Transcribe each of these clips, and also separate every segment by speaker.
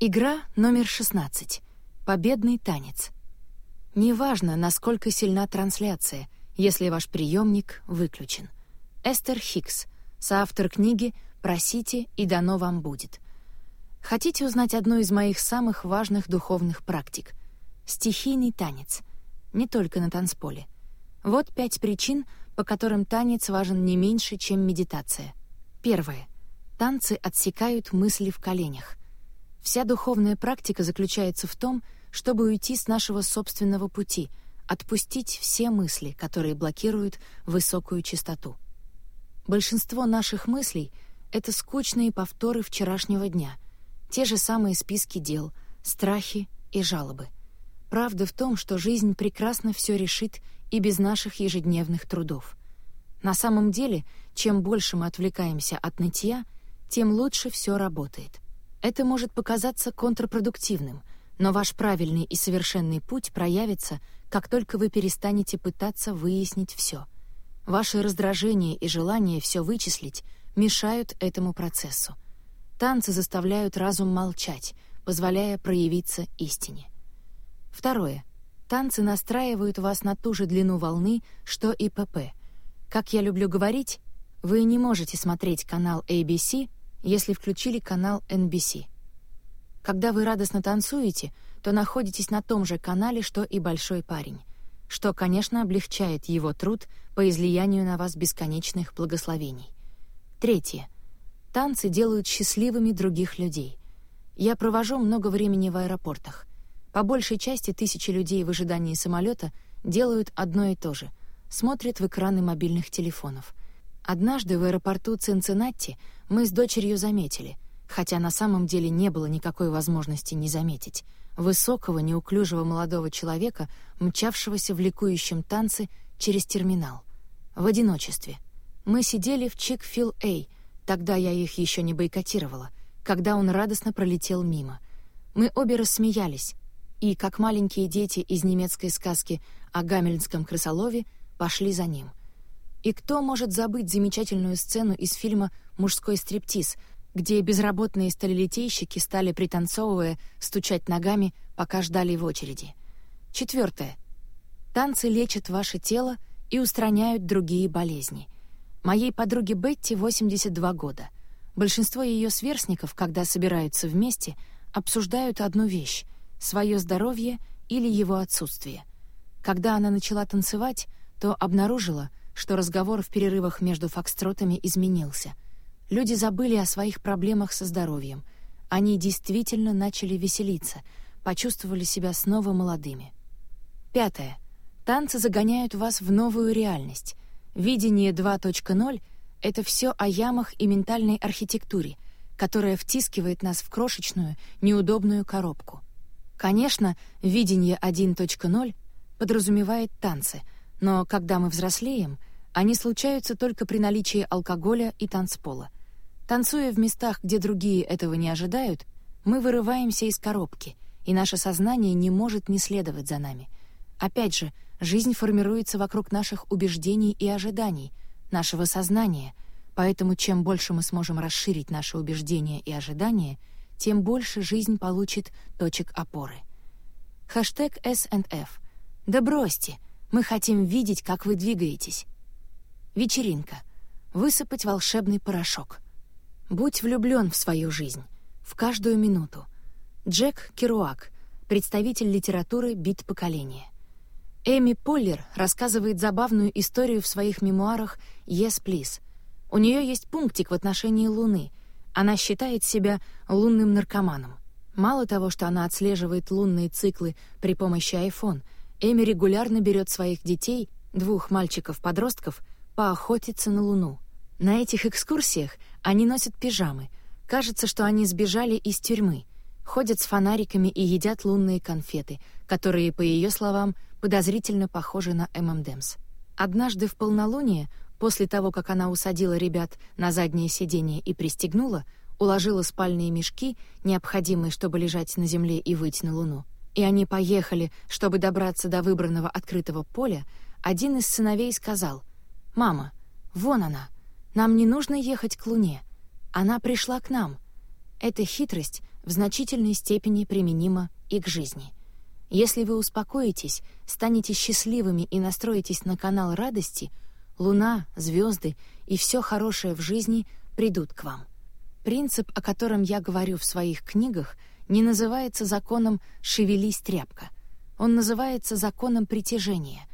Speaker 1: Игра номер 16. Победный танец. Неважно, насколько сильна трансляция, если ваш приемник выключен. Эстер Хикс, соавтор книги «Просите, и дано вам будет». Хотите узнать одну из моих самых важных духовных практик? Стихийный танец. Не только на танцполе. Вот пять причин, по которым танец важен не меньше, чем медитация. Первое. Танцы отсекают мысли в коленях. Вся духовная практика заключается в том, чтобы уйти с нашего собственного пути, отпустить все мысли, которые блокируют высокую частоту. Большинство наших мыслей — это скучные повторы вчерашнего дня, те же самые списки дел, страхи и жалобы. Правда в том, что жизнь прекрасно все решит и без наших ежедневных трудов. На самом деле, чем больше мы отвлекаемся от нытья, тем лучше все работает — это может показаться контрпродуктивным, но ваш правильный и совершенный путь проявится, как только вы перестанете пытаться выяснить все. Ваши раздражение и желание все вычислить мешают этому процессу. Танцы заставляют разум молчать, позволяя проявиться истине. Второе. Танцы настраивают вас на ту же длину волны, что и ПП. Как я люблю говорить, вы не можете смотреть канал ABC если включили канал NBC. Когда вы радостно танцуете, то находитесь на том же канале, что и большой парень, что, конечно, облегчает его труд по излиянию на вас бесконечных благословений. Третье. Танцы делают счастливыми других людей. Я провожу много времени в аэропортах. По большей части тысячи людей в ожидании самолета делают одно и то же — смотрят в экраны мобильных телефонов. Однажды в аэропорту Цинциннати мы с дочерью заметили, хотя на самом деле не было никакой возможности не заметить, высокого, неуклюжего молодого человека, мчавшегося в ликующем танце через терминал. В одиночестве. Мы сидели в Чик-Фил-Эй, тогда я их еще не бойкотировала, когда он радостно пролетел мимо. Мы обе рассмеялись, и, как маленькие дети из немецкой сказки о гамельнском крысолове, пошли за ним. И кто может забыть замечательную сцену из фильма «Мужской стриптиз», где безработные сталелитейщики стали, пританцовывая, стучать ногами, пока ждали в очереди. Четвертое. Танцы лечат ваше тело и устраняют другие болезни. Моей подруге Бетти 82 года. Большинство ее сверстников, когда собираются вместе, обсуждают одну вещь — свое здоровье или его отсутствие. Когда она начала танцевать, то обнаружила, что разговор в перерывах между фокстротами изменился. Люди забыли о своих проблемах со здоровьем. Они действительно начали веселиться, почувствовали себя снова молодыми. Пятое. Танцы загоняют вас в новую реальность. Видение 2.0 — это все о ямах и ментальной архитектуре, которая втискивает нас в крошечную, неудобную коробку. Конечно, видение 1.0 подразумевает танцы, но когда мы взрослеем — они случаются только при наличии алкоголя и танцпола. Танцуя в местах, где другие этого не ожидают, мы вырываемся из коробки, и наше сознание не может не следовать за нами. Опять же, жизнь формируется вокруг наших убеждений и ожиданий, нашего сознания, поэтому чем больше мы сможем расширить наши убеждения и ожидания, тем больше жизнь получит точек опоры. Хэштег S&F. Да бросьте, мы хотим видеть, как вы двигаетесь. Вечеринка. Высыпать волшебный порошок. Будь влюблен в свою жизнь. В каждую минуту. Джек Керуак, представитель литературы «Бит поколения». Эми Поллер рассказывает забавную историю в своих мемуарах «Yes, please». У нее есть пунктик в отношении Луны. Она считает себя лунным наркоманом. Мало того, что она отслеживает лунные циклы при помощи iPhone, Эми регулярно берет своих детей, двух мальчиков-подростков, поохотиться на Луну. На этих экскурсиях они носят пижамы. Кажется, что они сбежали из тюрьмы. Ходят с фонариками и едят лунные конфеты, которые, по ее словам, подозрительно похожи на ММДМС. Однажды в полнолуние, после того, как она усадила ребят на заднее сиденье и пристегнула, уложила спальные мешки, необходимые, чтобы лежать на земле и выйти на Луну, и они поехали, чтобы добраться до выбранного открытого поля, один из сыновей сказал — «Мама, вон она. Нам не нужно ехать к Луне. Она пришла к нам». Эта хитрость в значительной степени применима и к жизни. Если вы успокоитесь, станете счастливыми и настроитесь на канал радости, луна, звезды и все хорошее в жизни придут к вам. Принцип, о котором я говорю в своих книгах, не называется законом «шевелись, тряпка». Он называется законом притяжения.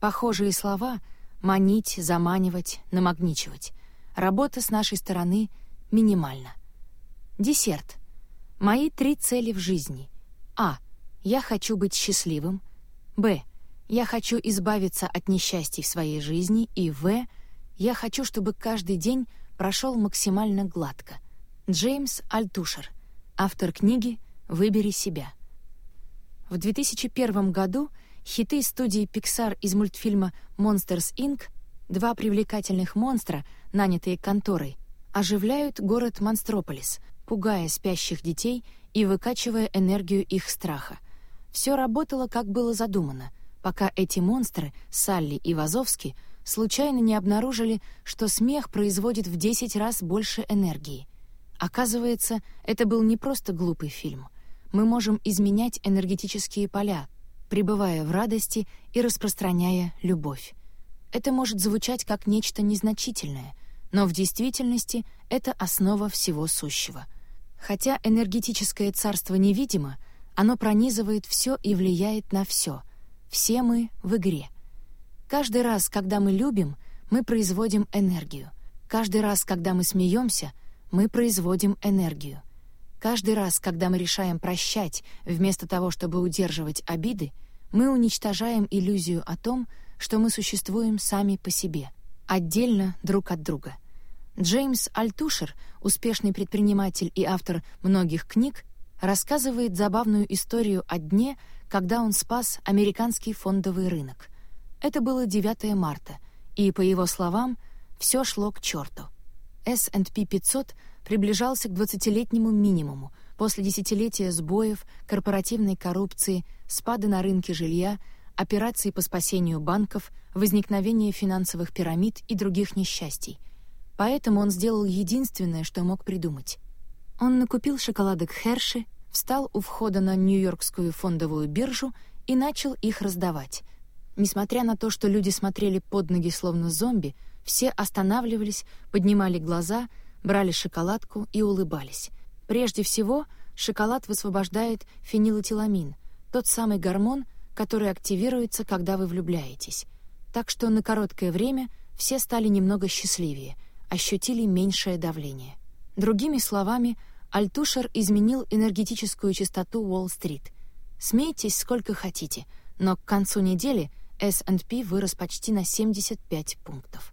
Speaker 1: Похожие слова — манить, заманивать, намагничивать. Работа с нашей стороны минимальна. Десерт. Мои три цели в жизни. А. Я хочу быть счастливым. Б. Я хочу избавиться от несчастий в своей жизни. И В. Я хочу, чтобы каждый день прошел максимально гладко. Джеймс Альтушер. Автор книги «Выбери себя». В 2001 году хиты студии Pixar из мультфильма Monsters Inc. Два привлекательных монстра, нанятые конторой, оживляют город Монстрополис, пугая спящих детей и выкачивая энергию их страха. Все работало, как было задумано, пока эти монстры, Салли и Вазовски, случайно не обнаружили, что смех производит в 10 раз больше энергии. Оказывается, это был не просто глупый фильм. Мы можем изменять энергетические поля, пребывая в радости и распространяя любовь. Это может звучать как нечто незначительное, но в действительности это основа всего сущего — Хотя энергетическое царство невидимо, оно пронизывает все и влияет на все. Все мы в игре. Каждый раз, когда мы любим, мы производим энергию. Каждый раз, когда мы смеемся, мы производим энергию. Каждый раз, когда мы решаем прощать, вместо того, чтобы удерживать обиды, мы уничтожаем иллюзию о том, что мы существуем сами по себе, отдельно друг от друга — Джеймс Альтушер, успешный предприниматель и автор многих книг, рассказывает забавную историю о дне, когда он спас американский фондовый рынок. Это было 9 марта, и, по его словам, все шло к черту. S&P 500 приближался к 20-летнему минимуму после десятилетия сбоев, корпоративной коррупции, спада на рынке жилья, операций по спасению банков, возникновения финансовых пирамид и других несчастий — Поэтому он сделал единственное, что мог придумать. Он накупил шоколадок Херши, встал у входа на Нью-Йоркскую фондовую биржу и начал их раздавать. Несмотря на то, что люди смотрели под ноги словно зомби, все останавливались, поднимали глаза, брали шоколадку и улыбались. Прежде всего, шоколад высвобождает фенилэтиламин, тот самый гормон, который активируется, когда вы влюбляетесь. Так что на короткое время все стали немного счастливее — ощутили меньшее давление. Другими словами, Альтушер изменил энергетическую частоту Уолл-стрит. Смейтесь сколько хотите, но к концу недели S&P вырос почти на 75 пунктов.